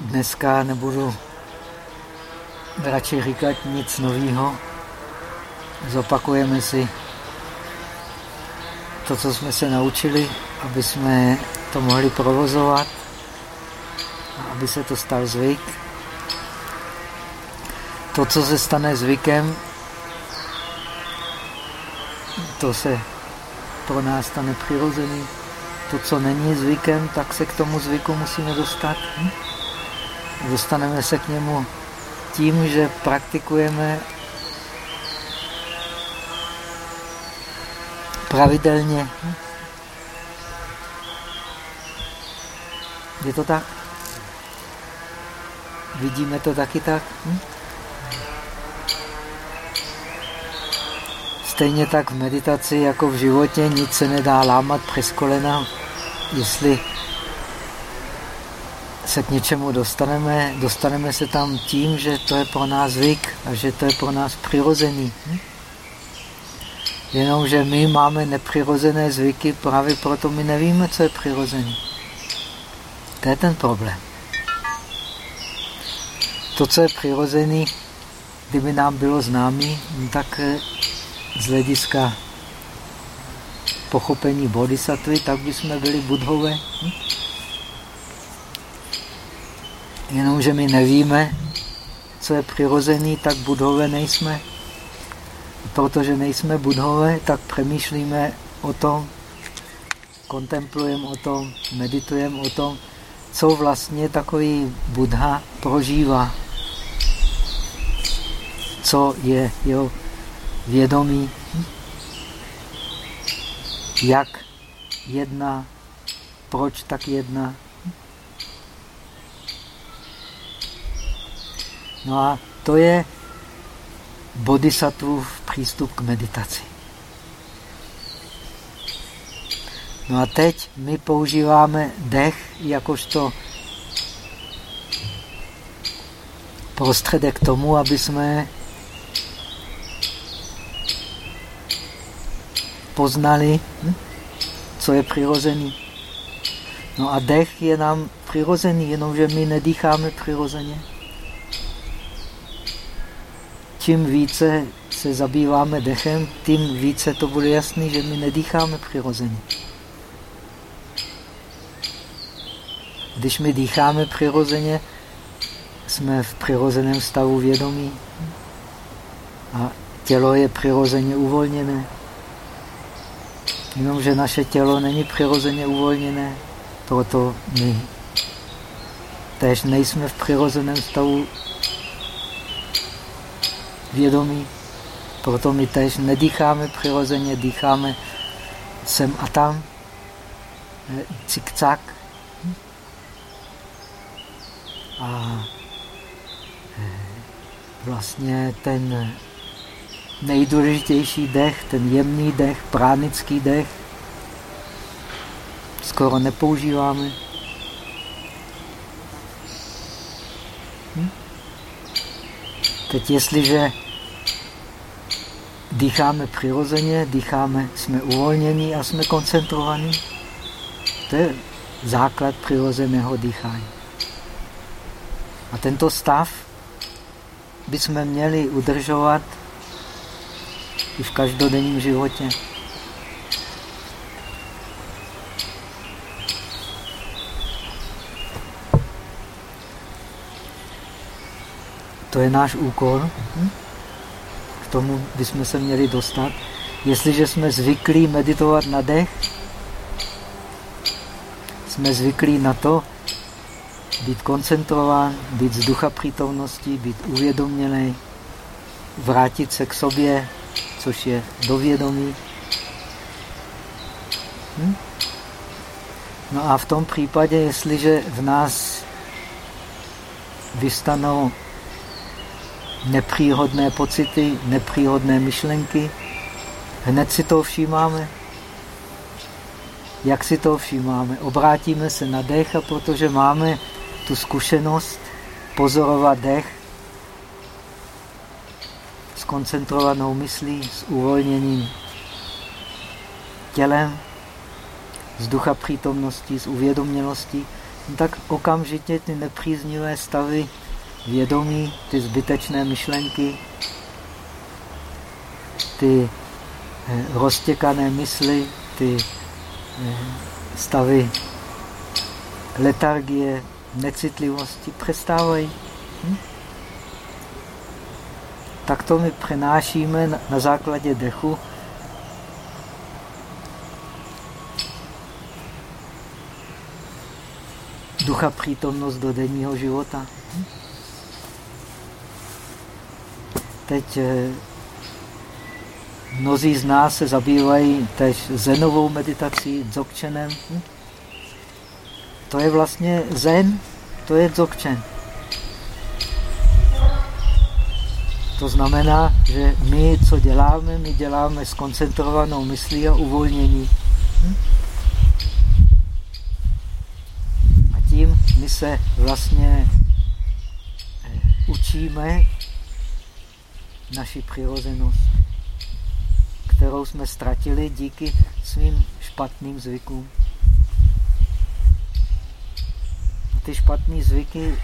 Dneska nebudu radši říkat nic nového. Zopakujeme si to, co jsme se naučili, aby jsme to mohli provozovat a aby se to stal zvyk. To, co se stane zvykem, to se pro nás stane přirozený. To, co není zvykem, tak se k tomu zvyku musíme dostat. Hm? Dostaneme se k němu tím, že praktikujeme pravidelně. Je to tak? Vidíme to taky tak? Hm? Stejně tak v meditaci jako v životě nic se nedá lámat přes kolena. Jestli se k něčemu dostaneme, dostaneme se tam tím, že to je pro nás zvyk a že to je pro nás přirozený. Hm? Jenomže my máme nepřirozené zvyky, právě proto my nevíme, co je přirozený. To je ten problém. To, co je přirozený, kdyby nám bylo známý, tak z hlediska pochopení bodhisattvy, tak bychom byli budhové. Hm? Jenomže my nevíme, co je přirozený, tak budhové nejsme. Protože nejsme budhové, tak přemýšlíme o tom, kontemplujeme o tom, meditujeme o tom, co vlastně takový Buddha prožívá. Co je jeho vědomí, jak jedná, proč tak jedná. No a to je bodhisattvův přístup k meditaci. No a teď my používáme dech jakožto prostředek k tomu, aby jsme poznali, hm, co je přirozený. No a dech je nám přirozený, jenomže my nedýcháme přirozeně. Čím více se zabýváme dechem, tím více to bude jasný, že my nedýcháme přirozeně. Když my dýcháme přirozeně, jsme v přirozeném stavu vědomí a tělo je přirozeně uvolněné. Jenomže naše tělo není přirozeně uvolněné, proto my tež nejsme v přirozeném stavu vědomí, proto my tež nedýcháme přirozeně, dýcháme sem a tam, cik-cak. A eh, vlastně ten nejdůležitější dech, ten jemný dech, pránický dech, skoro nepoužíváme. Teď jestliže dýcháme přirozeně, dýcháme, jsme uvolnění a jsme koncentrovaní, to je základ přirozeného dýchání. A tento stav bychom měli udržovat i v každodenním životě. To je náš úkol. K tomu bychom se měli dostat. Jestliže jsme zvyklí meditovat na dech, jsme zvyklí na to, být koncentrován, být z ducha přítomnosti, být uvědoměný, vrátit se k sobě, což je dovědomí. Hm? No a v tom případě, jestliže v nás vystanou nepříhodné pocity, nepříhodné myšlenky, hned si to všímáme. Jak si to všímáme? Obrátíme se na dech a protože máme tu zkušenost pozorovat dech, koncentrovanou myslí, s uvolněním tělem, z ducha přítomnosti, s uvědomělostí, no tak okamžitě ty nepříznivé stavy vědomí, ty zbytečné myšlenky, ty eh, roztěkané mysli, ty eh, stavy letargie, necitlivosti přestávají. Hm? Tak to my přenášíme na základě dechu ducha přítomnost do denního života. Teď eh, mnozí z nás se zabývají tež zenovou meditací, dzogčenem. To je vlastně zen, to je dzogčen. To znamená, že my, co děláme, my děláme s koncentrovanou myslí a uvolnění. A tím my se vlastně eh, učíme naši přirozenost, kterou jsme ztratili díky svým špatným zvykům. A ty špatné zvyky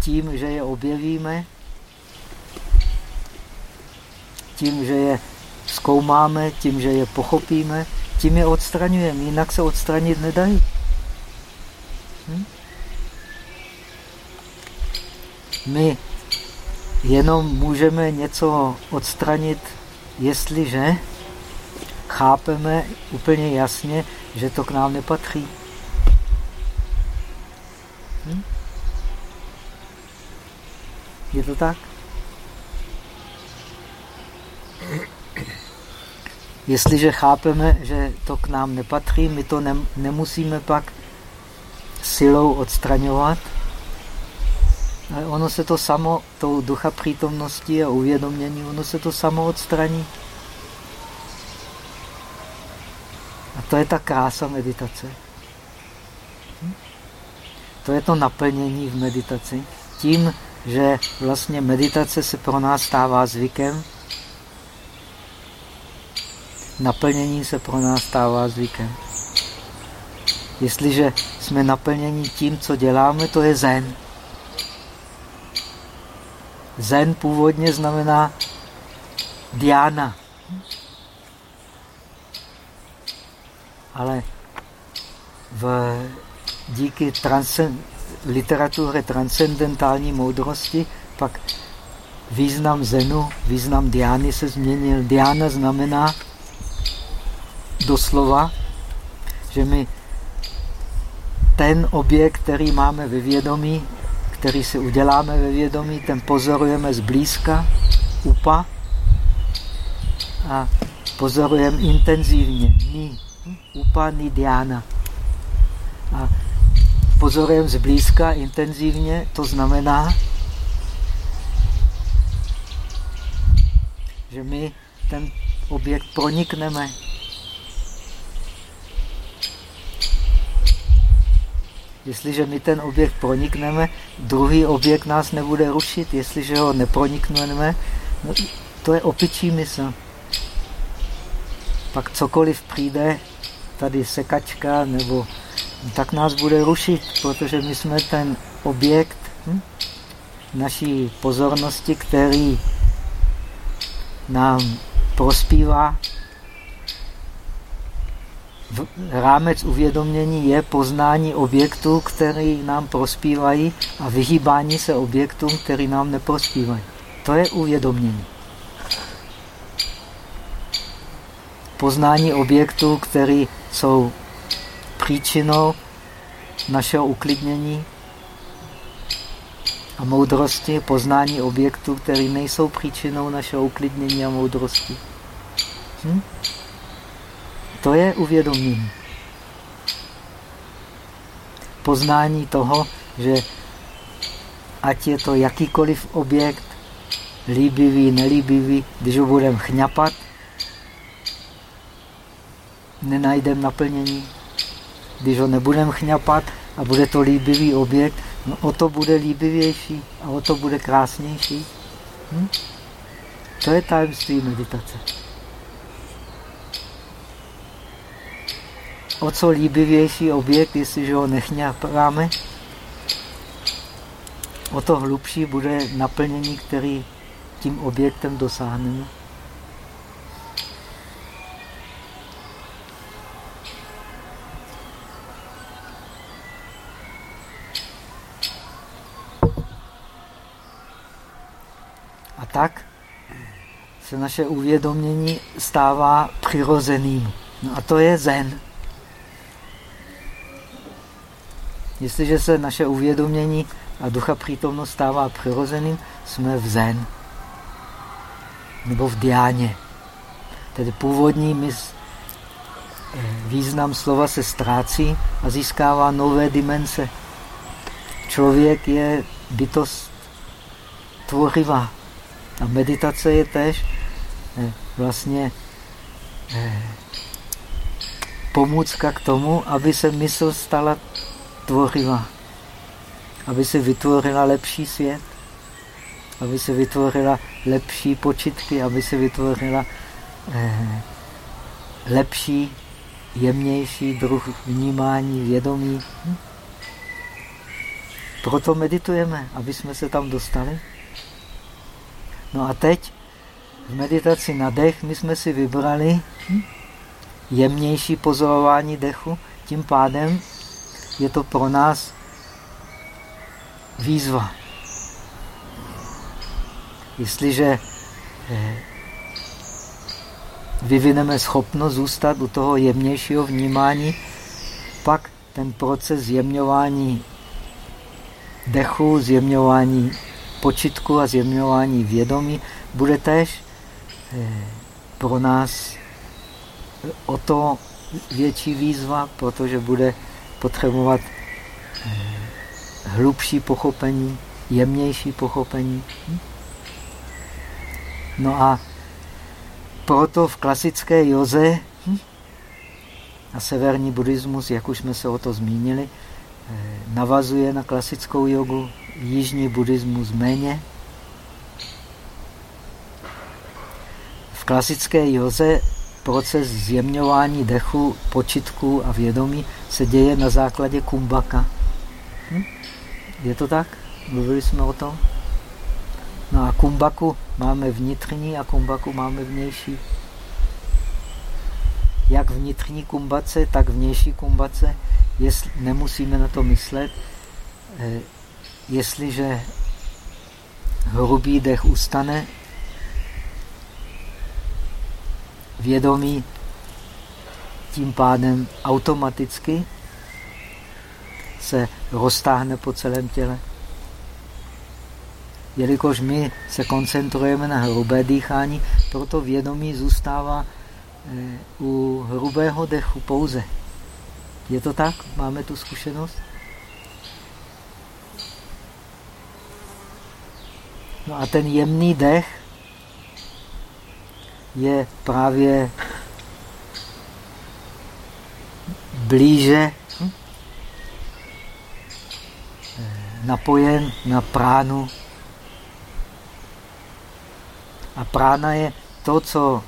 tím, že je objevíme, tím, že je zkoumáme, tím, že je pochopíme, tím je odstraňujeme, jinak se odstranit nedají. Hm? My jenom můžeme něco odstranit, jestliže chápeme úplně jasně, že to k nám nepatří. Hm? Je to tak? Jestliže chápeme, že to k nám nepatří, my to ne, nemusíme pak silou odstraňovat, ono se to samo, tou ducha přítomnosti a uvědomění, ono se to samo odstraní. A to je ta krása meditace. Hm? To je to naplnění v meditaci. Tím, že vlastně meditace se pro nás stává zvykem, naplnění se pro nás stává zvykem. Jestliže jsme naplněni tím, co děláme, to je zen. Zen původně znamená diana. Ale v, díky transcend, literatuře transcendentální moudrosti pak význam zenu, význam diány se změnil. Diana znamená doslova, že my ten objekt, který máme ve vědomí, který si uděláme ve vědomí, ten pozorujeme zblízka, upa, a pozorujeme intenzivně. Ni upa, ni diana. A pozorujeme zblízka, intenzivně, to znamená, že my ten objekt pronikneme. Jestliže my ten objekt pronikneme, druhý objekt nás nebude rušit. Jestliže ho nepronikneme, no, to je opičí mysl. Pak cokoliv přijde, tady sekačka nebo tak nás bude rušit, protože my jsme ten objekt hm, naší pozornosti, který nám prospívá. Rámec uvědomění je poznání objektů, který nám prospívají a vyhýbání se objektům, který nám neprospívají. To je uvědomění. Poznání objektů, které jsou příčinou našeho uklidnění a moudrosti, poznání objektů, které nejsou příčinou našeho uklidnění a moudrosti. Hm? To je uvědomění. Poznání toho, že ať je to jakýkoliv objekt, líbivý, nelíbivý, když ho budeme chňapat, nenajdeme naplnění. Když ho nebudeme chňapat a bude to líbivý objekt, no o to bude líbivější a o to bude krásnější. Hm? To je tajemství meditace. O co líbivější objekt, jestliže ho nechňapáme, o to hlubší bude naplnění, který tím objektem dosáhneme. A tak se naše uvědomění stává přirozeným. No a to je zen. Jestliže se naše uvědomění a ducha přítomnost stává přirozeným, jsme v zen. Nebo v diáně. Tedy původní mys, význam slova se ztrácí a získává nové dimenze. Člověk je bytost tvořivá. A meditace je tež eh, vlastně eh, pomůcka k tomu, aby se mysl stala tvořivá. Aby se vytvořila lepší svět. Aby se vytvořila lepší počitky, aby se vytvořila eh, lepší, jemnější druh vnímání, vědomí. Hm? Proto meditujeme, aby jsme se tam dostali. No a teď v meditaci na dech my jsme si vybrali hm, jemnější pozorování dechu, tím pádem je to pro nás výzva. Jestliže eh, vyvineme schopnost zůstat u toho jemnějšího vnímání, pak ten proces zjemňování dechu, zjemňování počitku a zjemňování vědomí bude tež eh, pro nás o to větší výzva, protože bude potřebovat eh, hlubší pochopení, jemnější pochopení. No a proto v klasické joze hm, a severní buddhismus, jak už jsme se o to zmínili, eh, navazuje na klasickou jogu, jižní buddhismus méně. V klasické joze proces zjemňování dechu, počitku a vědomí se děje na základě kumbaka. Hm? Je to tak? Mluvili jsme o tom? No a kumbaku máme vnitřní a kumbaku máme vnější. Jak vnitřní kumbace, tak vnější kumbace, jestli, nemusíme na to myslet. Eh, jestliže hrubý dech ustane, vědomí tím pádem automaticky se roztáhne po celém těle. Jelikož my se koncentrujeme na hrubé dýchání, proto vědomí zůstává eh, u hrubého dechu pouze. Je to tak? Máme tu zkušenost? No a ten jemný dech je právě blíže hm, napojen na pránu. A prána je to, co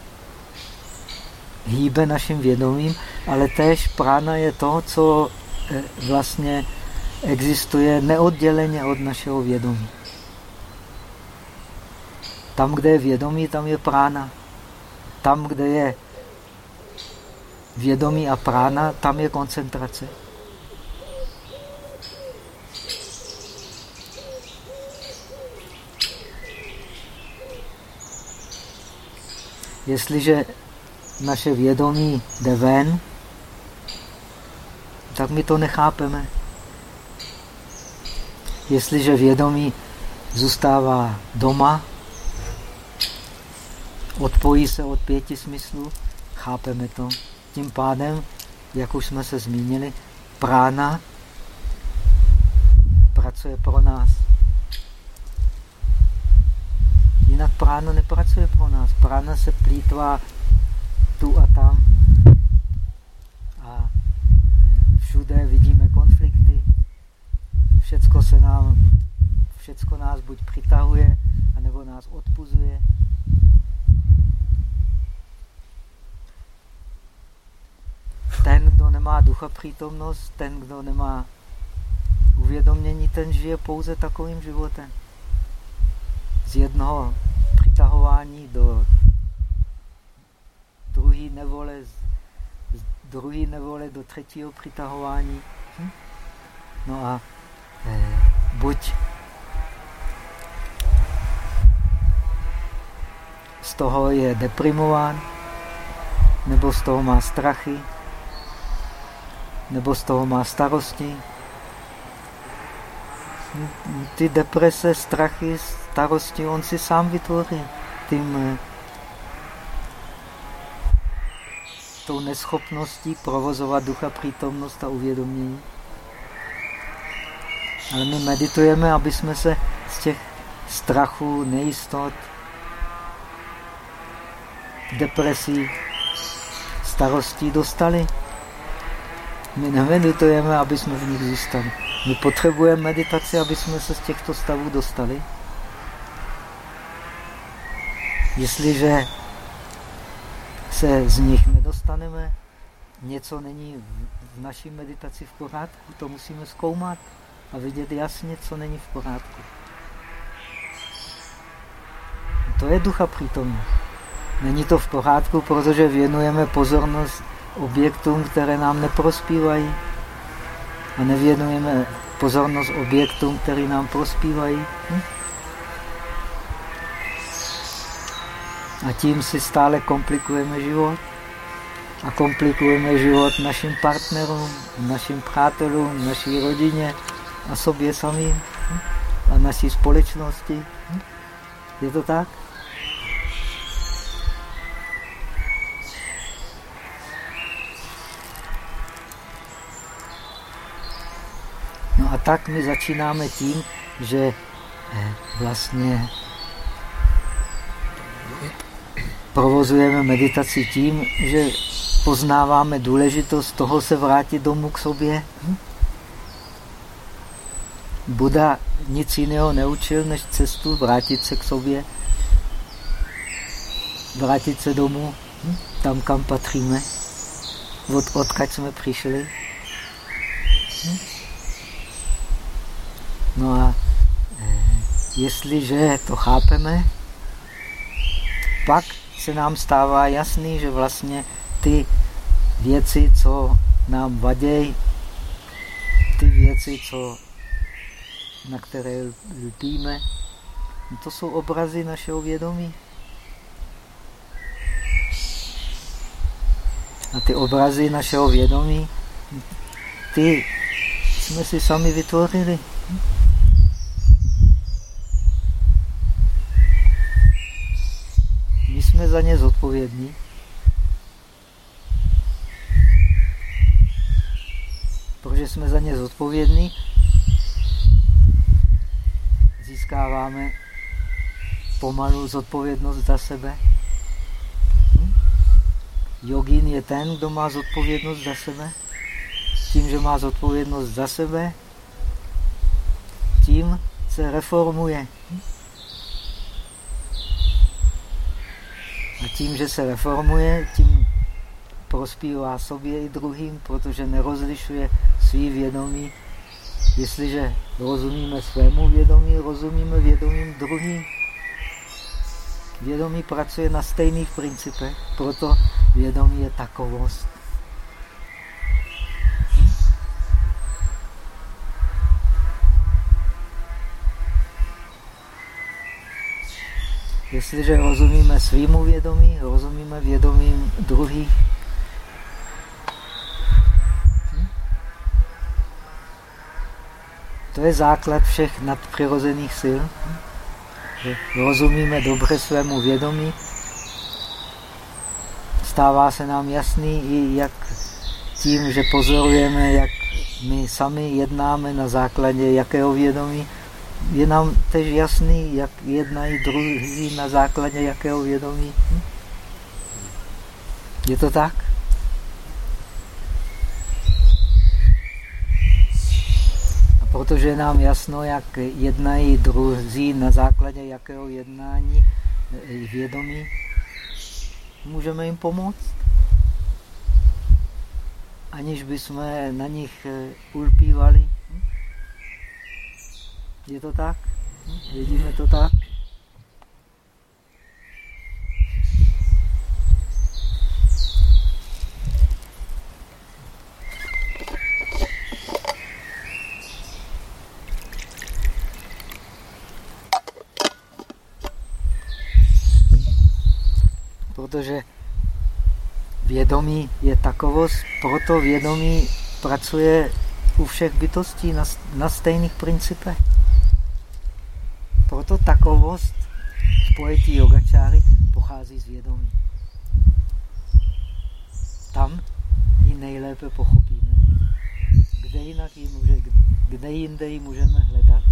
hýbe naším vědomím, ale též prána je to, co eh, vlastně existuje neodděleně od našeho vědomí. Tam, kde je vědomí, tam je prána. Tam, kde je vědomí a prána, tam je koncentrace. Jestliže naše vědomí jde ven, tak my to nechápeme. Jestliže vědomí zůstává doma, odpojí se od pěti smyslů, chápeme to. Tím pádem, jak už jsme se zmínili, prána pracuje pro nás. Jinak prána nepracuje pro nás. Prána se plítvá tu a tam a všude vidíme konflikty. Všecko se nám, všecko nás buď přitahuje, anebo nás odpuzuje. Nemá ducha přítomnost, ten, kdo nemá uvědomění, ten žije pouze takovým životem. Z jednoho přitahování do druhé nevole, z druhé nevole do třetího přitahování. Hm? No a eh, buď z toho je deprimován, nebo z toho má strachy, nebo z toho má starosti. Ty deprese, strachy, starosti on si sám vytvoří tím tou neschopností provozovat ducha přítomnost a uvědomění. Ale my meditujeme, aby jsme se z těch strachů, nejistot, depresí, starostí dostali. My nemeditujeme, aby jsme v nich zůstali. My potřebujeme meditaci, aby jsme se z těchto stavů dostali. Jestliže se z nich nedostaneme, něco není v naší meditaci v pořádku, to musíme zkoumat a vidět jasně, co není v pořádku. To je ducha přítomnost. Není to v pořádku, protože věnujeme pozornost objektům, které nám neprospívají. A nevěnujeme pozornost objektům, které nám prospívají. Hm? A tím si stále komplikujeme život. A komplikujeme život našim partnerům, našim přátelům, naší rodině a sobě samým hm? a naší společnosti. Hm? Je to tak? Tak my začínáme tím, že eh, vlastně provozujeme meditaci tím, že poznáváme důležitost toho se vrátit domů k sobě. Hm? Buda nic jiného neučil, než cestu vrátit se k sobě, vrátit se domů, hm? tam, kam patříme, od, odkud jsme přišli. Hm? No a e, jestliže to chápeme, pak se nám stává jasný, že vlastně ty věci, co nám vadějí, ty věci, co, na které lpíme, to jsou obrazy našeho vědomí. A ty obrazy našeho vědomí, ty jsme si sami vytvořili. Jsme za ně zodpovědní. Protože jsme za ně zodpovědní, získáváme pomalu zodpovědnost za sebe. Hm? Jogín je ten, kdo má zodpovědnost za sebe. Tím, že má zodpovědnost za sebe, tím se reformuje. Hm? A tím, že se reformuje, tím prospívá sobě i druhým, protože nerozlišuje svý vědomí. Jestliže rozumíme svému vědomí, rozumíme vědomím druhým. Vědomí pracuje na stejných principech, proto vědomí je takovost. Jestliže rozumíme svýmu vědomí, rozumíme vědomím druhých. Hm? To je základ všech nadpřirozených sil. Hm? rozumíme dobře svému vědomí, stává se nám jasný i jak tím, že pozorujeme, jak my sami jednáme na základě jakého vědomí, je nám tež jasný, jak jednají druhý na základě jakého vědomí. Hm? Je to tak? A protože je nám jasno, jak jednají druzí na základě jakého jednání eh, vědomí, můžeme jim pomoct. aniž bychom na nich eh, ulpívali. Je to tak? Vidíme to tak? protože vědomí je takovost, proto vědomí pracuje u všech bytostí na, na stejných principech. Proto takovost v pojetí yogačáry pochází z vědomí. Tam ji nejlépe pochopíme. Kde jinak ji může, kde jinde ji můžeme hledat?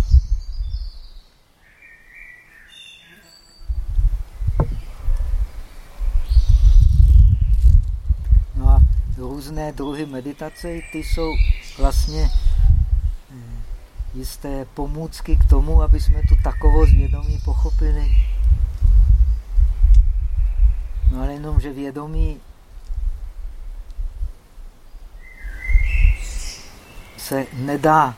různé druhy meditace, ty jsou vlastně jisté pomůcky k tomu, aby jsme tu takovou vědomí pochopili. No ale jenom, že vědomí se nedá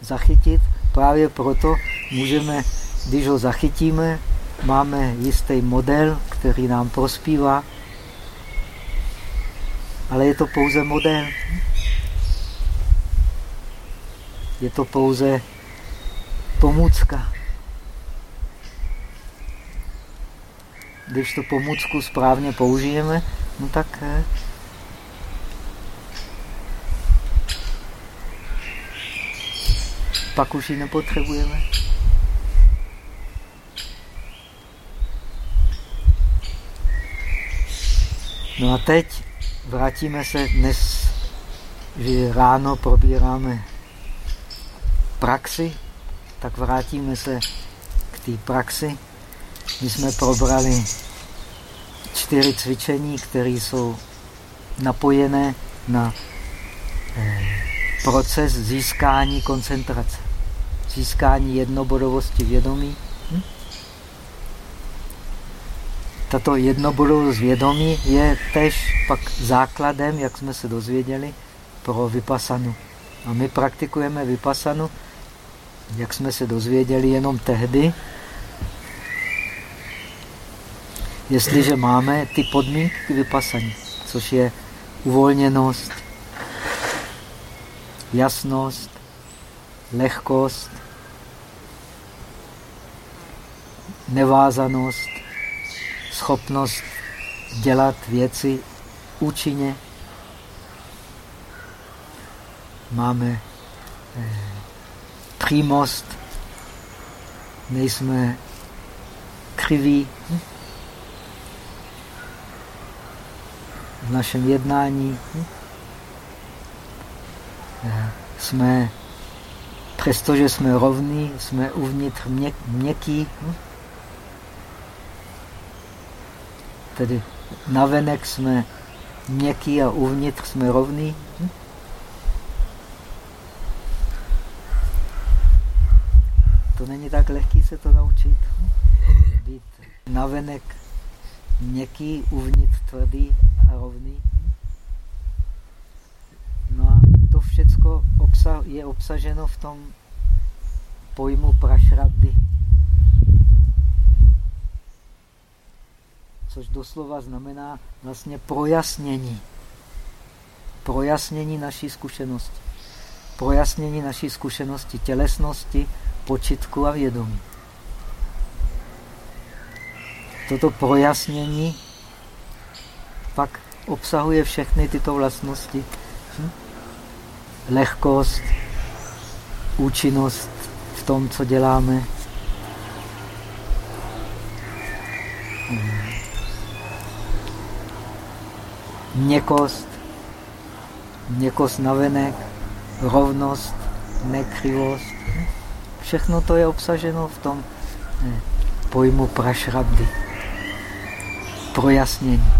zachytit, právě proto můžeme, když ho zachytíme, máme jistý model, který nám prospívá, ale je to pouze model. Je to pouze pomůcka. Když tu pomůcku správně použijeme, no tak eh, pak už ji nepotřebujeme. No a teď vrátíme se dnes, že ráno probíráme praxi, tak vrátíme se k té praxi. My jsme probrali čtyři cvičení, které jsou napojené na eh, proces získání koncentrace, získání jednobodovosti vědomí. Hm? tato jednobodovost vědomí je tež pak základem, jak jsme se dozvěděli, pro vypasanu. A my praktikujeme vypasanu, jak jsme se dozvěděli, jenom tehdy, jestliže máme ty podmínky k vypasání, což je uvolněnost, jasnost, lehkost, nevázanost, schopnost dělat věci účinně. Máme eh, přímost, nejsme kriví hm? v našem jednání. Jsme, přestože jsme rovní, jsme uvnitř měk, měkký. Tedy navenek jsme měkký a uvnitř jsme rovný. To není tak lehký se to naučit. Být navenek měkký, uvnitř tvrdý a rovný. No a to všechno je obsaženo v tom pojmu prašrabdy. což doslova znamená vlastně projasnění. Projasnění naší zkušenosti. Projasnění naší zkušenosti tělesnosti, počitku a vědomí. Toto projasnění pak obsahuje všechny tyto vlastnosti. Hm? Lehkost, účinnost v tom, co děláme. Měkost, měkost navenek, rovnost, nekřivost. Všechno to je obsaženo v tom ne, pojmu prašrabdy. Projasnění.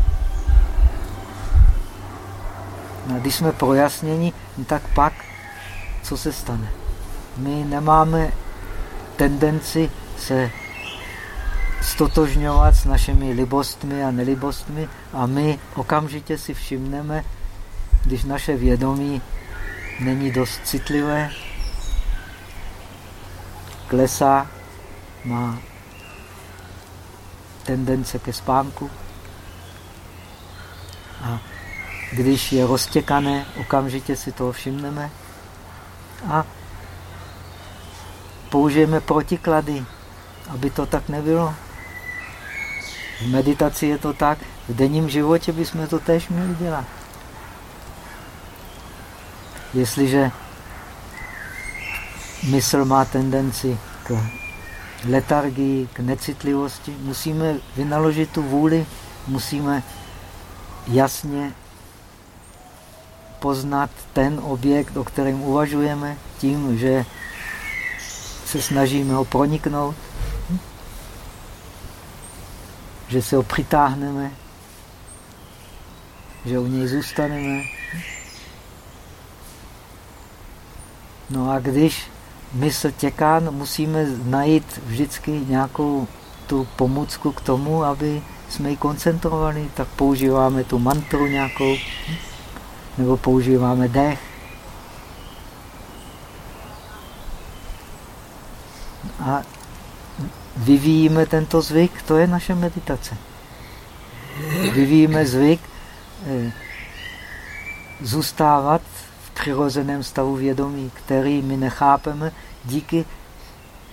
No, když jsme projasněni, tak pak co se stane? My nemáme tendenci se stotožňovat s našimi libostmi a nelibostmi a my okamžitě si všimneme, když naše vědomí není dost citlivé, klesá, má tendence ke spánku. A když je roztěkané, okamžitě si toho všimneme a použijeme protiklady, aby to tak nebylo. V meditaci je to tak, v denním životě bychom to též měli dělat. Jestliže mysl má tendenci k letargii, k necitlivosti, musíme vynaložit tu vůli, musíme jasně poznat ten objekt, o kterém uvažujeme, tím, že se snažíme ho proniknout, že se ho přitáhneme, že u něj zůstaneme. No a když mysl těká, no musíme najít vždycky nějakou tu pomůcku k tomu, aby jsme ji koncentrovali, tak používáme tu mantru nějakou, nebo používáme dech. A vyvíjíme tento zvyk, to je naše meditace. Vyvíjíme zvyk eh, zůstávat přirozeném stavu vědomí, který my nechápeme díky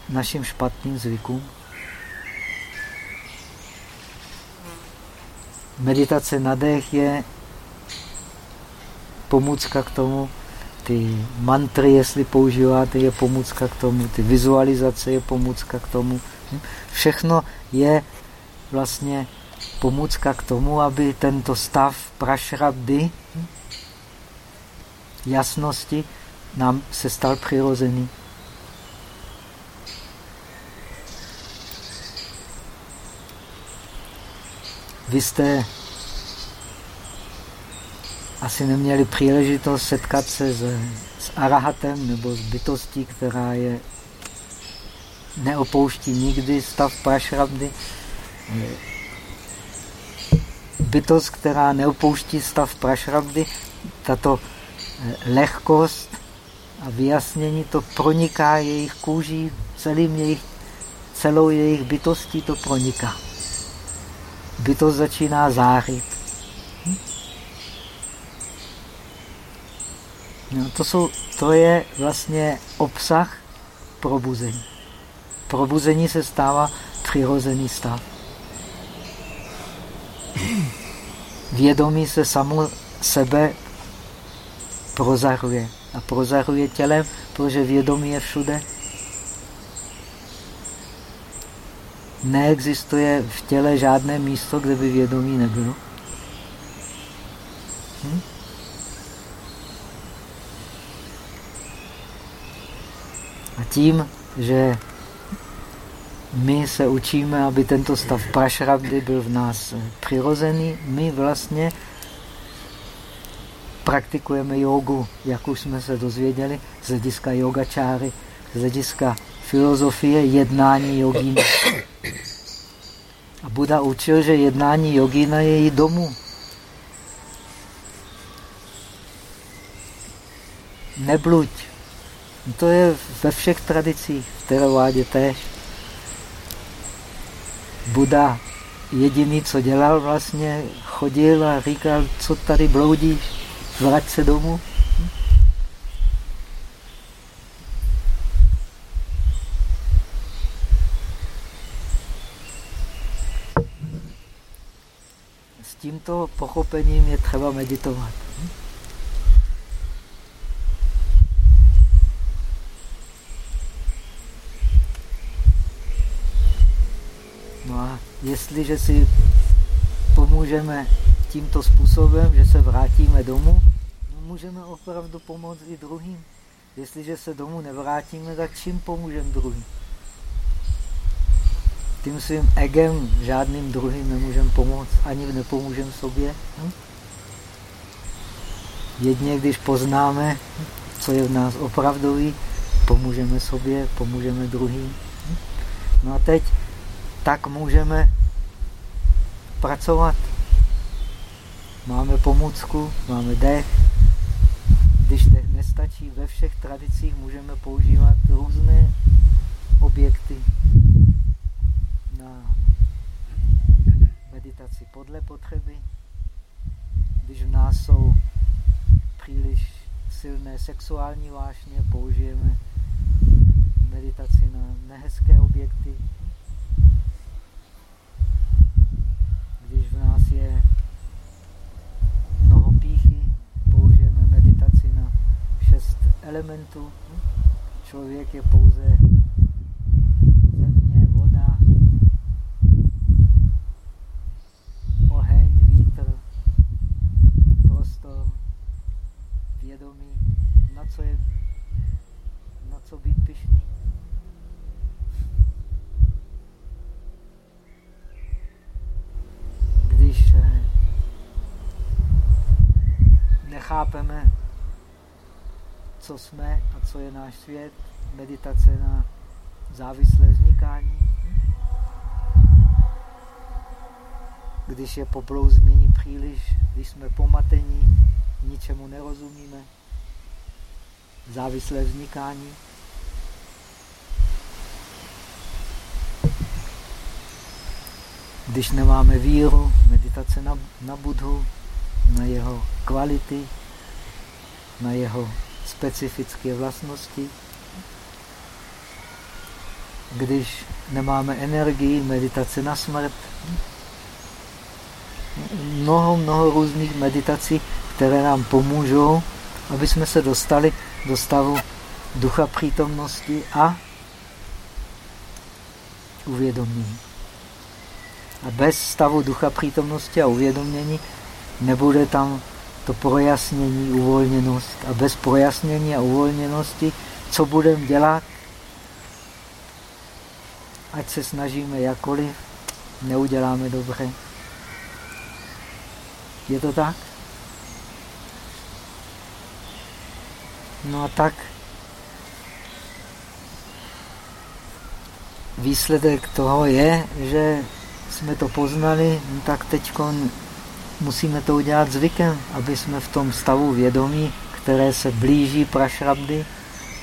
našim špatným zvykům. Meditace na dech je pomůcka k tomu, ty mantry, jestli používáte, je pomůcka k tomu, ty vizualizace je pomůcka k tomu. Všechno je vlastně pomůcka k tomu, aby tento stav prašrabdy jasnosti nám se stal přirozený. Vy jste asi neměli příležitost setkat se s, s arahatem nebo s bytostí, která je neopouští nikdy stav prašrabdy. Bytost, která neopouští stav prašrabdy, tato lehkost a vyjasnění, to proniká jejich kůží, celým jejich, celou jejich bytostí to proniká. Bytost začíná zářit. Hm? No, to, jsou, to je vlastně obsah probuzení. Probuzení se stává přirozený stav. Vědomí se samo sebe prozahuje. A prozahuje tělem, protože vědomí je všude. Neexistuje v těle žádné místo, kde by vědomí nebylo. Hm? A tím, že my se učíme, aby tento stav prašravdy byl v nás přirozený, my vlastně praktikujeme jogu, jak už jsme se dozvěděli, z hlediska yogačáry, z hlediska filozofie jednání jogína. A Buda učil, že jednání jogína je i domů. Nebluď. To je ve všech tradicích, v teravádě též. Buda jediný, co dělal vlastně, chodil a říkal, co tady bloudíš vrať se domů. S tímto pochopením je třeba meditovat. No a jestliže si pomůžeme tímto způsobem, že se vrátíme domů, no můžeme opravdu pomoct i druhým. Jestliže se domů nevrátíme, tak čím pomůžeme druhým? Tím svým egem žádným druhým nemůžeme pomoct, ani nepomůžeme sobě. Hm? Jedně, když poznáme, co je v nás opravdový, pomůžeme sobě, pomůžeme druhým. Hm? No a teď tak můžeme pracovat. Máme pomůcku, máme dech. Když dech nestačí, ve všech tradicích můžeme používat různé objekty na meditaci podle potřeby. Když v nás jsou příliš silné sexuální vášně, použijeme meditaci na nehezké objekty. Když v nás je mnoho píchy, použijeme meditaci na šest elementů. Člověk je pouze země, voda, oheň, vítr, prostor, vědomí, na co, je, na co být pišný. Když eh, nechápeme, co jsme a co je náš svět, meditace na závislé vznikání. Když je poblouznění příliš, když jsme pomatení, ničemu nerozumíme, závislé vznikání. Když nemáme víru, meditace na, na Budhu, na jeho kvality, na jeho specifické vlastnosti. Když nemáme energii, meditace na smrt. Mnoho, mnoho různých meditací, které nám pomůžou, aby jsme se dostali do stavu ducha přítomnosti a uvědomění. A bez stavu ducha přítomnosti a uvědomění nebude tam to projasnění, uvolněnost. A bez projasnění a uvolněnosti, co budeme dělat, ať se snažíme jakoliv, neuděláme dobře. Je to tak? No a tak výsledek toho je, že jsme to poznali, no tak teď musíme to udělat zvykem, aby jsme v tom stavu vědomí, které se blíží prašrabdy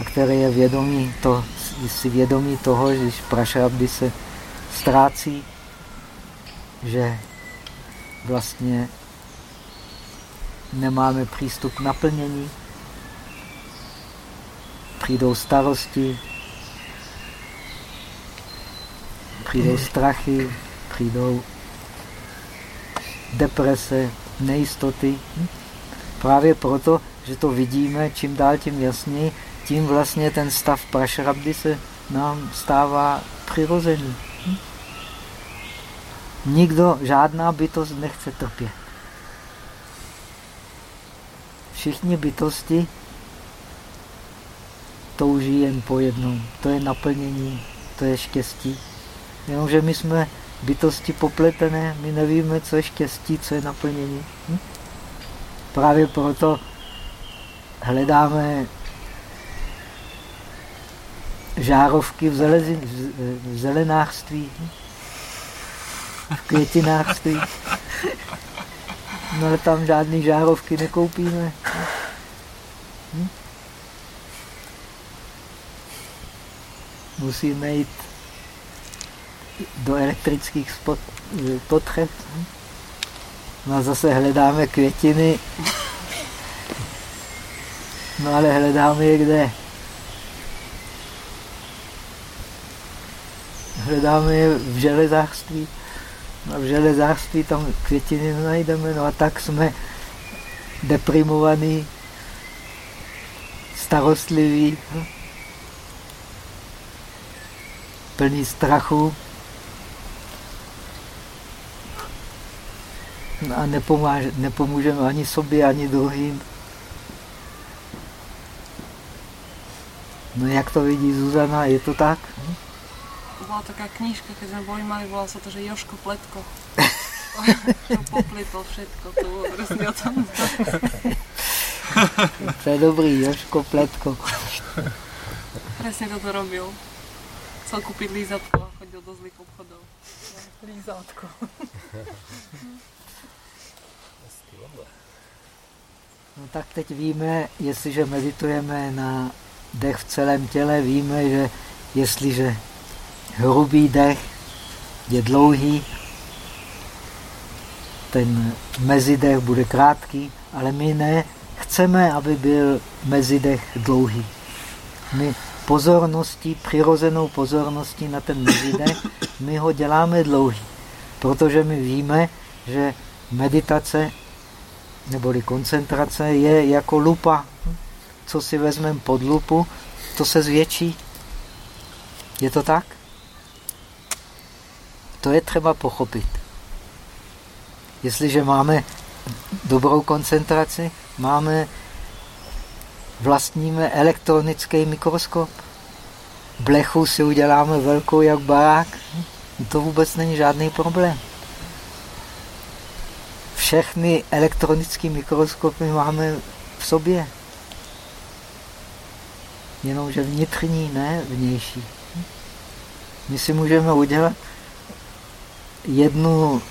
a které je vědomí, to, si vědomí toho, že prašrabdy se ztrácí, že vlastně nemáme přístup k naplnění, přijdou starosti, přijdou strachy, přijdou deprese, nejistoty. Právě proto, že to vidíme čím dál tím jasněji, tím vlastně ten stav prašrabdy se nám stává přirozený. Nikdo, žádná bytost nechce trpět. Všichni bytosti touží jen po jednom. To je naplnění, to je štěstí. Jenomže my jsme bytosti popletené, my nevíme, co je štěstí, co je naplnění. Hm? Právě proto hledáme žárovky v, zelezi, v zelenářství, hm? v květinářství. No ale tam žádné žárovky nekoupíme. Hm? Musíme jít do elektrických spot, potřeb. No a zase hledáme květiny. No ale hledáme je kde? Hledáme je v železářství. No a v železářství tam květiny nenajdeme. No a tak jsme deprimovaní, starostliví, plný strachu. A nepomáže, nepomůžeme ani sobě, ani druhým. No jak to vidí Zuzana, je to tak? Hm? Byla taková knížka, keď jsme byli mali, volala se to, že Joško Pletko. Poplitl všetko, to bylo o tom. to je dobrý, Joško Pletko. Přesně toto robil. Chcel koupit lízatko a chodil do zlých obchodů. Lízátko. No tak teď víme, jestliže meditujeme na dech v celém těle, víme, že jestliže hrubý dech je dlouhý, ten mezidech bude krátký, ale my ne chceme, aby byl mezidech dlouhý. My pozorností, přirozenou pozorností na ten mezidech, my ho děláme dlouhý, protože my víme, že meditace neboli koncentrace je jako lupa. Co si vezmeme pod lupu, to se zvětší. Je to tak? To je třeba pochopit. Jestliže máme dobrou koncentraci, máme vlastníme elektronický mikroskop. Blechu si uděláme velkou jak barák. To vůbec není žádný problém. Všechny elektronické mikroskopy máme v sobě. Jenomže vnitřní, ne vnější. My si můžeme udělat jednu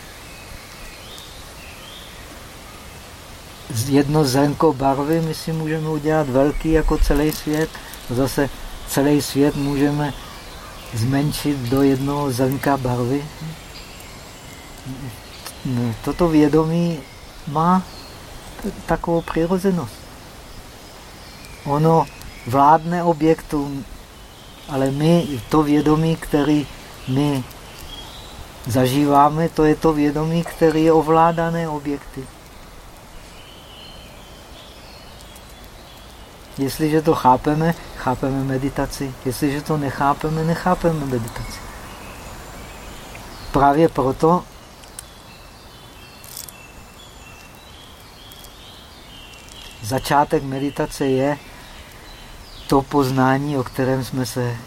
jedno zrnko barvy, my si můžeme udělat velký jako celý svět. Zase celý svět můžeme zmenšit do jednoho zrnka barvy. Toto vědomí má takovou přirozenost. Ono vládne objektům, ale my, to vědomí, který my zažíváme, to je to vědomí, které je ovládané objekty. Jestliže to chápeme, chápeme meditaci. Jestliže to nechápeme, nechápeme meditaci. Právě proto začátek meditace je to poznání, o kterém jsme se,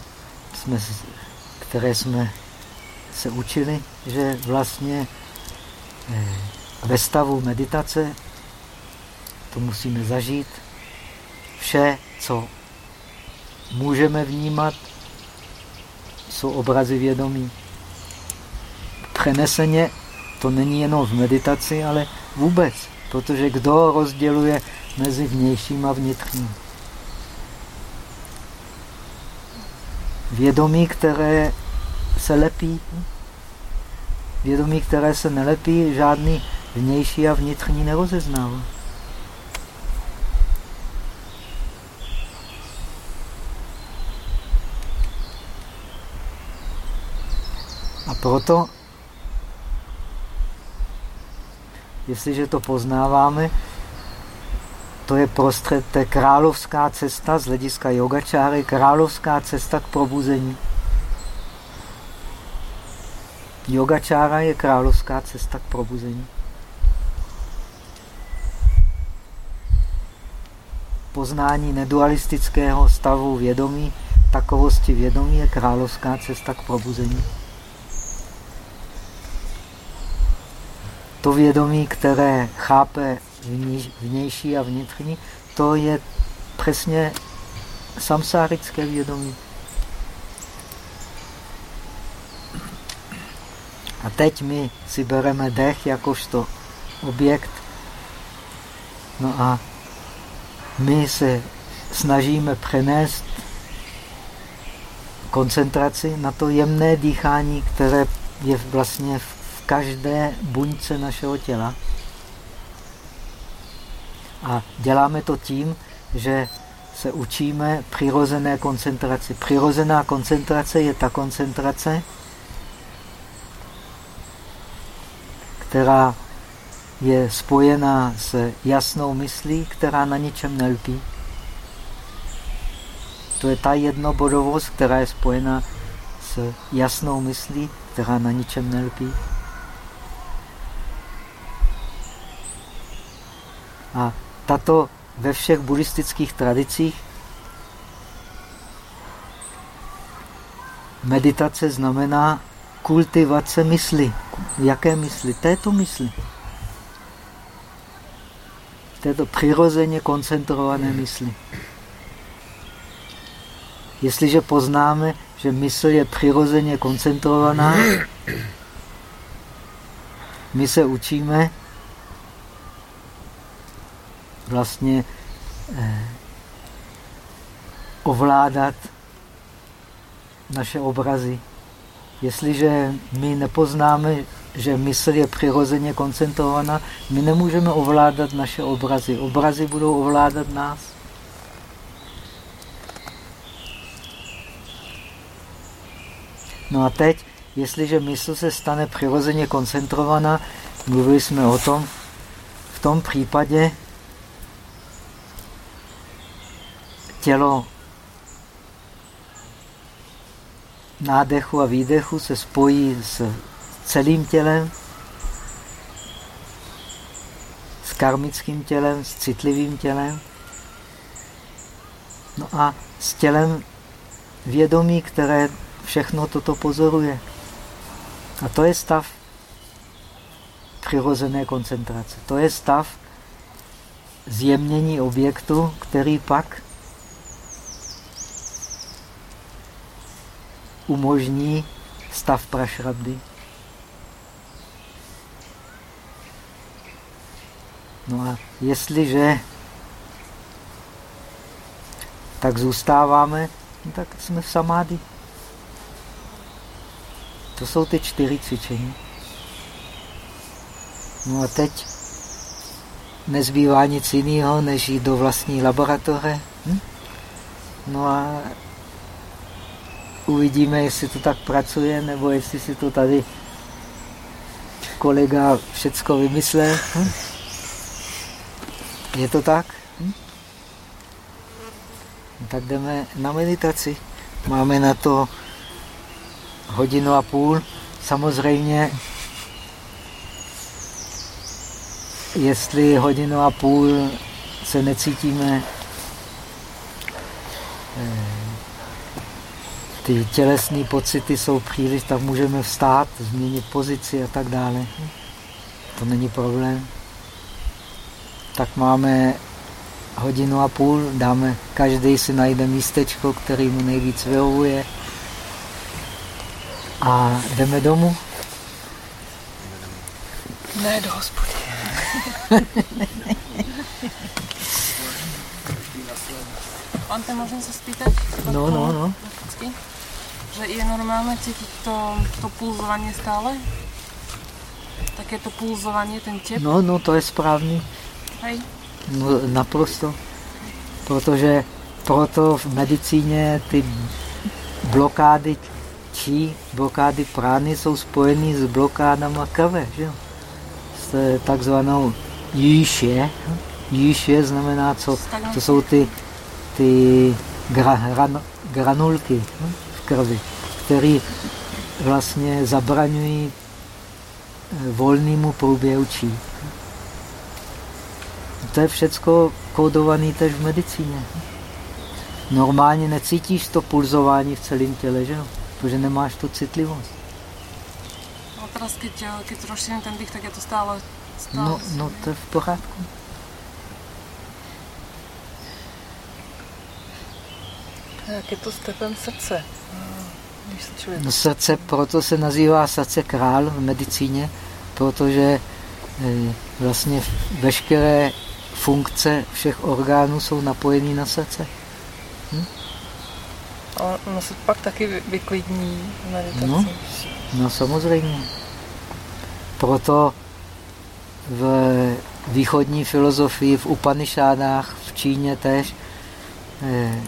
jsme, které jsme se učili, že vlastně eh, ve stavu meditace to musíme zažít, vše, co můžeme vnímat, jsou obrazy vědomí. Přeneseně to není jenom v meditaci, ale vůbec. Protože kdo rozděluje mezi vnějším a vnitřním? Vědomí, které se lepí. Vědomí, které se nelepí, žádný vnější a vnitřní nerozeznává. A proto, jestliže to poznáváme, to je prostřed, to je královská cesta z hlediska yogačáry, královská cesta k probuzení. Yogačára je královská cesta k probuzení. Poznání nedualistického stavu vědomí, takovosti vědomí je královská cesta k probuzení. to vědomí, které chápe vnější a vnitřní, to je přesně samsárické vědomí. A teď my si bereme dech jakožto objekt. No a my se snažíme přenést koncentraci na to jemné dýchání, které je vlastně v každé buňce našeho těla. A děláme to tím, že se učíme přirozené koncentraci. Přirozená koncentrace je ta koncentrace, která je spojená s jasnou myslí, která na ničem nelpí. To je ta jednobodovost, která je spojená s jasnou myslí, která na ničem nelpí. A tato ve všech buddhistických tradicích meditace znamená kultivace mysli. Jaké mysli? Této mysli. Této přirozeně koncentrované mysli. jestliže poznáme, že mysl je přirozeně koncentrovaná, my se učíme vlastně eh, ovládat naše obrazy. Jestliže my nepoznáme, že mysl je přirozeně koncentrovaná, my nemůžeme ovládat naše obrazy. Obrazy budou ovládat nás. No a teď, jestliže mysl se stane přirozeně koncentrovaná, mluvili jsme o tom, v tom případě tělo nádechu a výdechu se spojí s celým tělem, s karmickým tělem, s citlivým tělem, no a s tělem vědomí, které všechno toto pozoruje. A to je stav přirozené koncentrace. To je stav zjemnění objektu, který pak umožní stav prašrabdy. No a jestliže tak zůstáváme, no tak jsme v samády. To jsou ty čtyři cvičení. No a teď nezbývá nic jiného, než jít do vlastní laboratoře. Hm? No a uvidíme, jestli to tak pracuje, nebo jestli si to tady kolega všecko vymyslel. Hm? Je to tak? Hm? Tak jdeme na meditaci. Máme na to hodinu a půl. Samozřejmě, jestli hodinu a půl se necítíme ty tělesné pocity jsou příliš, tak můžeme vstát, změnit pozici a tak dále. To není problém. Tak máme hodinu a půl, dáme, každý si najde místečko, který mu nejvíc vyhovuje a jdeme domů. Ne, do hospody. Ante, můžeme se spýtať? No, no, no. Že je normálne cítiť to, to pulzovanie stále? Takéto pulzovanie, ten tep? No, no, to je správný. Hej. No, naprosto. Protože proto v medicíně ty blokády čí, blokády prány jsou spojeny s blokádama krve, že jo? S takzvanou jíše. Jíše znamená, co, to jsou ty, ty gra, ran, granulky krvi, které vlastně zabraňují eh, volnému průběhu čí. To je všecko kódované tež v medicíně. Normálně necítíš to pulzování v celém těle, že jo? Protože nemáš tu citlivost. No teraz, keď, eh, keď rozšírim ten dých, tak je to stále... stále no, no to je v pořádku. Jak je to s tepem srdce? Když se člověk... No srdce, proto se nazývá srdce král v medicíně, protože eh, vlastně veškeré funkce všech orgánů jsou napojené na srdce. Hm? A ono se pak taky vyklidní meditace. No, no samozřejmě. Proto v východní filozofii, v Upanishádách, v Číně tež, eh,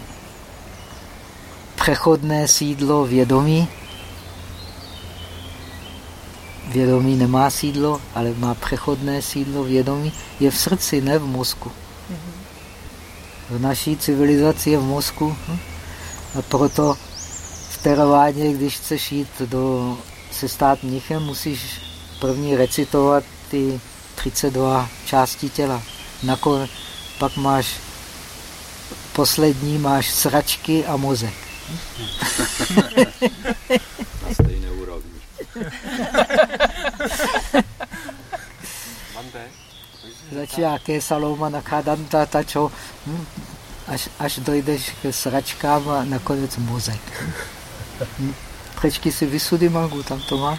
přechodné sídlo vědomí. Vědomí nemá sídlo, ale má přechodné sídlo vědomí. Je v srdci, ne v mozku. V naší civilizaci je v mozku. A proto v teravádě, když chceš jít do, se stát mnichem, musíš první recitovat ty 32 části těla. Nakon, pak máš poslední, máš sračky a mozek. Na stejné úrovni. Začíná ke saloma nakádanta tačo. Hm? až, až dojdeš k sračkám a nakonec mozek. Hm? Si vysudy magu, tam to má.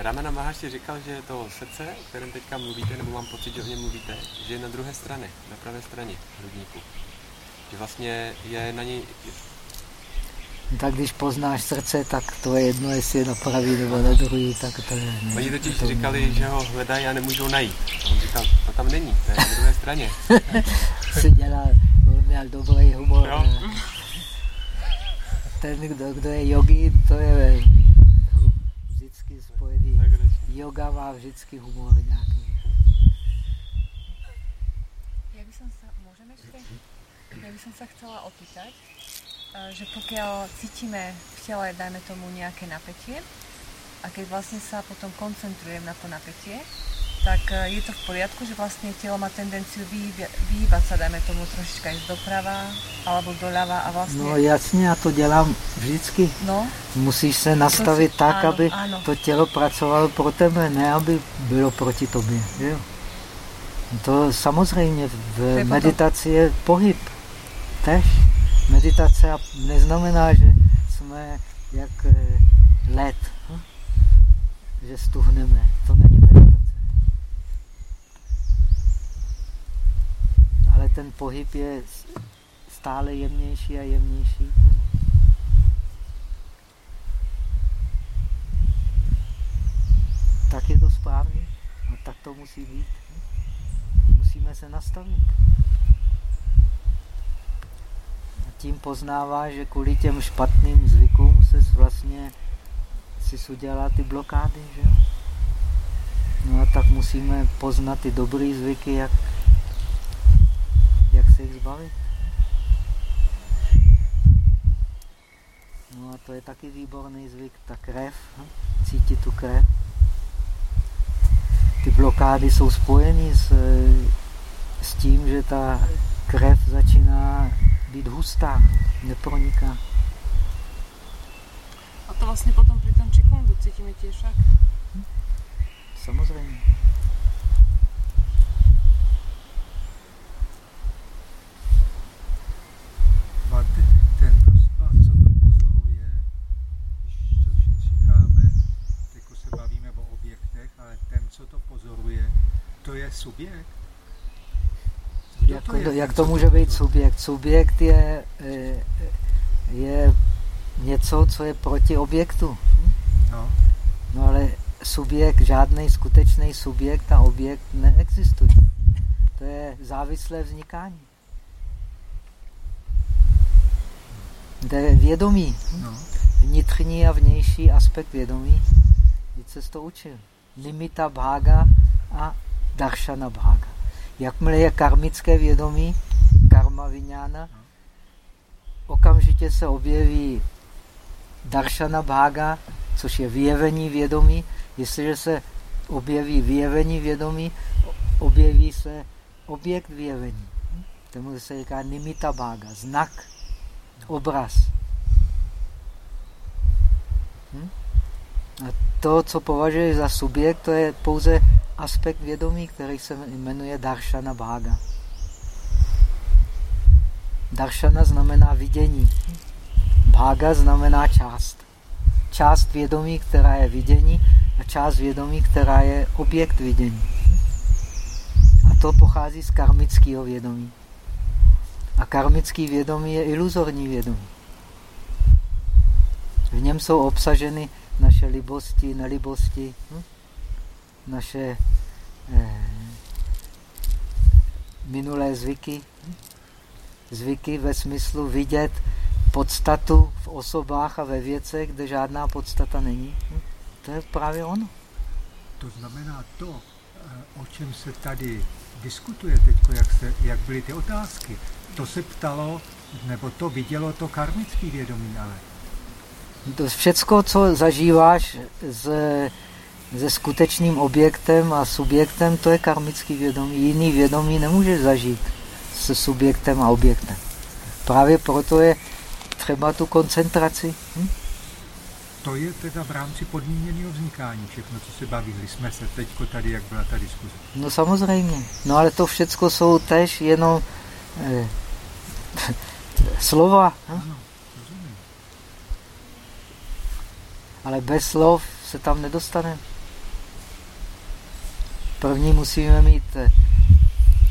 Ramana Mahaši říkal, že to srdce, o kterém teďka mluvíte, nebo mám pocit, že o něm mluvíte, že je na druhé straně, na pravé straně hrudníku. Že vlastně je na něj... Tak když poznáš srdce, tak to je jedno, jestli je na pravý nebo na druhý, tak to je... Ne, Oni totiž to říkali, že ho hledají a nemůžou najít. A on říkal, to tam není, to je na druhé straně. si dělá, on měl dobrý humor. Jo. Ten, kdo, kdo je jogi, to je. Yoga má vždycky humor nějaký. Ja by som sa, môžem ešte? Ja by som sa chcela opýtať, že pokiaľ cítime v tele, dajme tomu nejaké napätie, a keď vlastne sa potom koncentrujem na to napätie, tak e, je to v poriadku, že vlastně tělo má tendenciu vyhýbat se, dajme tomu trošička jít doprava alebo doľava a vlastně... No jasně, já to dělám vždycky. No. Musíš se nastavit si, tak, ano, aby ano. to tělo pracovalo pro tebe, ne aby bylo proti tobě. Jo? To samozřejmě v meditaci je pohyb. Tež. Meditace neznamená, že jsme jak eh, led, hm? že stuhneme. To není meditace. Ale ten pohyb je stále jemnější a jemnější. Tak je to správně a tak to musí být. Musíme se nastavit. A tím poznává, že kvůli těm špatným zvykům se vlastně si udělá ty blokády. Že? No a tak musíme poznat ty dobré zvyky, jak zbavit. No a to je taky výborný zvyk, ta krev, hm? cítit tu krev. Ty blokády jsou spojeny s, s tím, že ta krev začíná být hustá, neproniká. A to vlastně potom při tom čikungu cítíme těž? Hm? Samozřejmě. Subjekt? Jak to, je, jak to může být subjekt? Subjekt je, eh, je něco, co je proti objektu. No. no ale subjekt, žádný skutečný subjekt a objekt neexistuje. To je závislé vznikání. To je vědomí. No. Vnitřní a vnější aspekt vědomí. Víc se to učil. Limita bhága a darshana bhaga. Jakmile je karmické vědomí, karma viňána, okamžitě se objeví darshana bhaga, což je vyjevení vědomí. Jestliže se objeví vyjevení vědomí, objeví se objekt vyjevení. Tomu se říká nimita bhaga, znak, obraz. Hm? A to, co považuje za subjekt, to je pouze aspekt vědomí, který se jmenuje Darshana Bhaga. Darshana znamená vidění. Bhaga znamená část. Část vědomí, která je vidění a část vědomí, která je objekt vidění. A to pochází z karmického vědomí. A karmický vědomí je iluzorní vědomí. V něm jsou obsaženy naše libosti, nelibosti, hm? Naše eh, minulé zvyky. Zvyky ve smyslu vidět podstatu v osobách a ve věcech, kde žádná podstata není. Hm? To je právě ono. To znamená to, eh, o čem se tady diskutuje teď, jak, se, jak byly ty otázky. To se ptalo, nebo to vidělo to karmické vědomí, ale to všecko, co zažíváš s, se skutečným objektem a subjektem, to je karmický vědomí. Jiný vědomí nemůže zažít se subjektem a objektem. Právě proto je třeba tu koncentraci. Hm? to je teda v rámci podmíněného vznikání všechno, co se bavili jsme se teď tady, jak byla ta diskuze. No samozřejmě. No ale to všecko jsou tež jenom eh, slova. Hm? Ano, rozumím. Ale bez slov se tam nedostane. První musíme mít eh,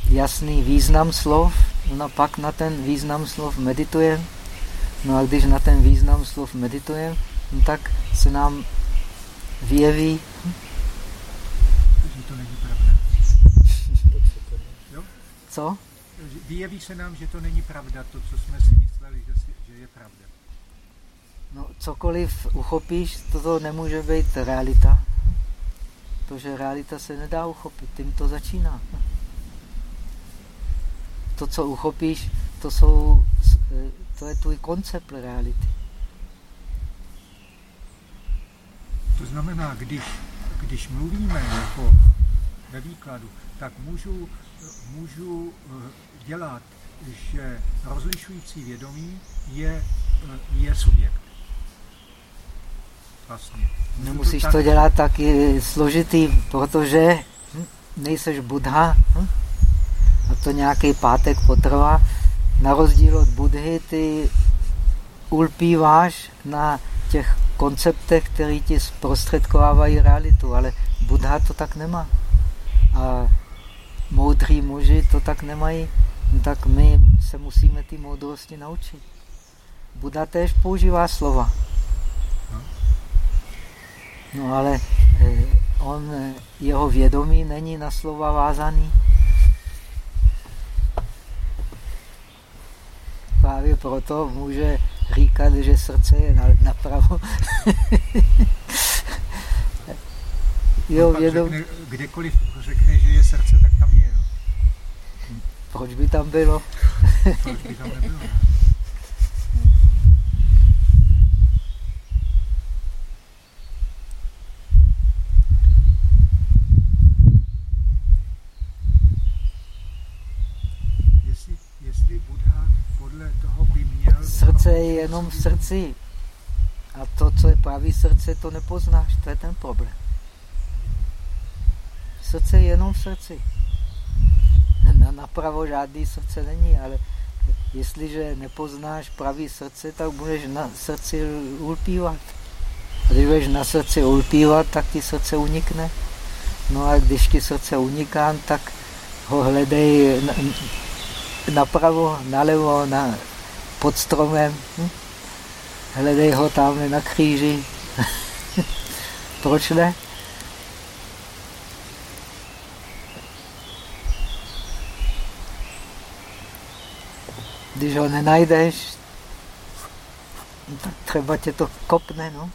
jasný význam slov, no a pak na ten význam slov meditujeme. No a když na ten význam slov meditujeme, no tak se nám vyjeví. Že to není pravda. Co? Vyjeví se nám, že to není pravda, to, co jsme si mysleli, že, si, že je pravda. No, cokoliv uchopíš, toto nemůže být realita. Protože realita se nedá uchopit, tím to začíná. To, co uchopíš, to, jsou, to je tvůj koncept reality. To znamená, když, když mluvíme jako ve výkladu, tak můžu, můžu eh, dělat, že rozlišující vědomí je, eh, je subjekt. Vlastně. Nemusíš to dělat taky složitý, protože hm, nejseš Buddha hm, a to nějaký pátek potrvá. Na rozdíl od Budhy ty ulpíváš na těch konceptech, které ti zprostředkovávají realitu, ale Buddha to tak nemá. A moudrý muži to tak nemají, no tak my se musíme ty moudrosti naučit. Buddha též používá slova. No ale eh, on, eh, jeho vědomí není na slova vázaný. Právě proto může říkat, že srdce je na, napravo. pak vědomí, řekne, kdekoliv řekne, že je srdce, tak tam je. Jo. proč by tam bylo? Proč by tam nebylo? Jestli, jestli Buddha podle toho by měl... Srdce je jenom v srdci. A to, co je pravý srdce, to nepoznáš. To je ten problém. Srdce je jenom v srdci. Na, napravo žádný srdce není, ale jestliže nepoznáš pravý srdce, tak budeš na srdci ulpívat. A když budeš na srdci ulpívat, tak ti srdce unikne. No a když ti srdce uniká, tak ho hledej na- napravo, nalevo, na, pod stromem. Hm? Hledej ho tam na kříži. Proč ne? Když ho nenajdeš, no tak třeba tě to kopne, no.